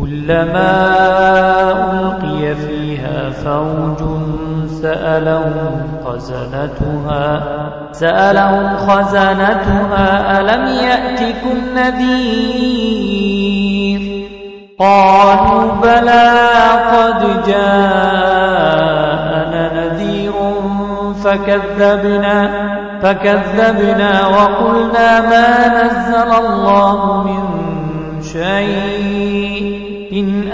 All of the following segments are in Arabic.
كلما ألقي فيها فوج سألهم خزنتها سألهم خزنتها ألم يأتكم نذير؟ قالوا بلى قد جاءنا نذير فكذبنا فكذبنا وقلنا ما نزل الله من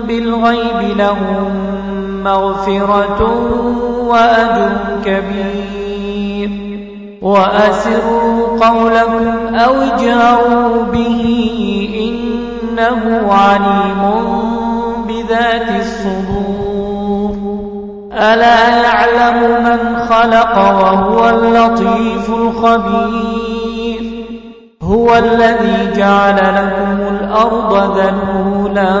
بالغيب لهم مغفرة وأجر كبير. وأسروا قولكم أو اجهروا به إنه عليم بذات الصدور. ألا يعلم من خلق وهو اللطيف الخبير. هو الذي جعل لكم الأرض ذنولا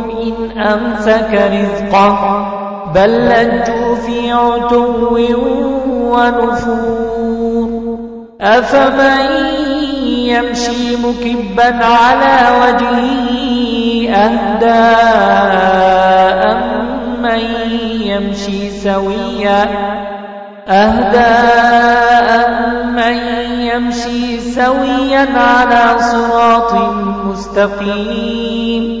إن أمسك رزقه بل لجوا في عتو ونفور. أفمن يمشي مكبا على وجهه أهدى أمن يمشي سويا؟ أهدى أمن يمشي سويا على صراط مستقيم؟